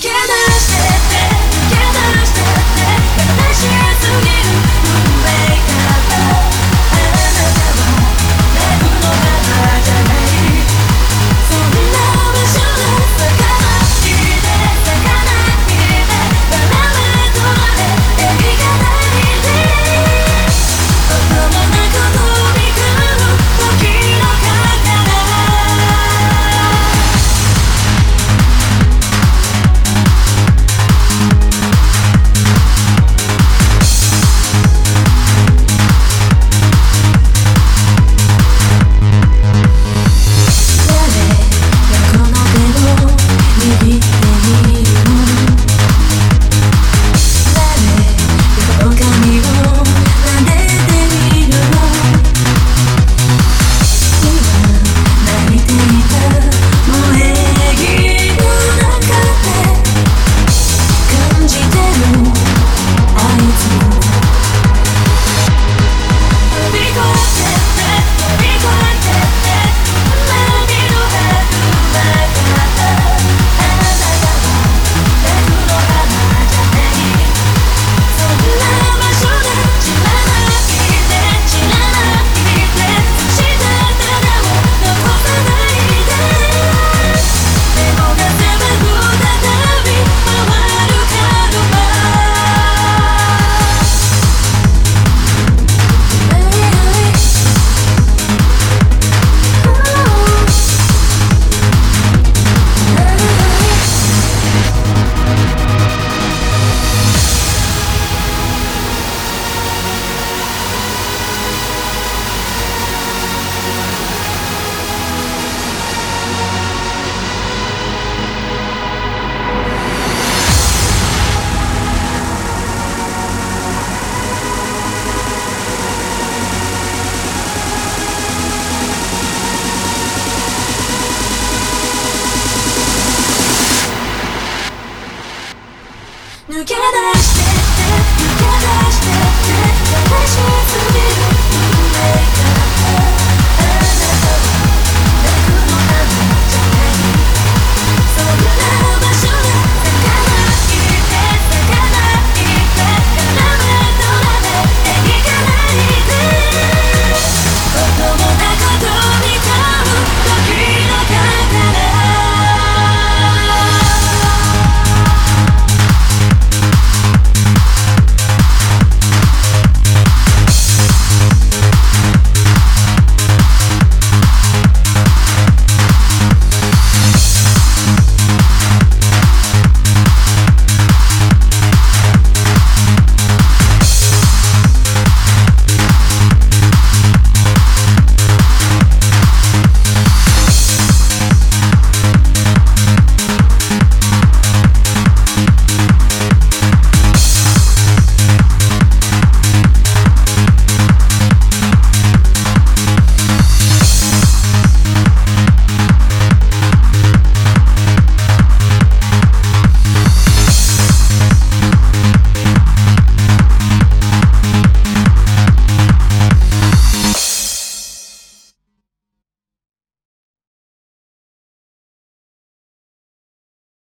together.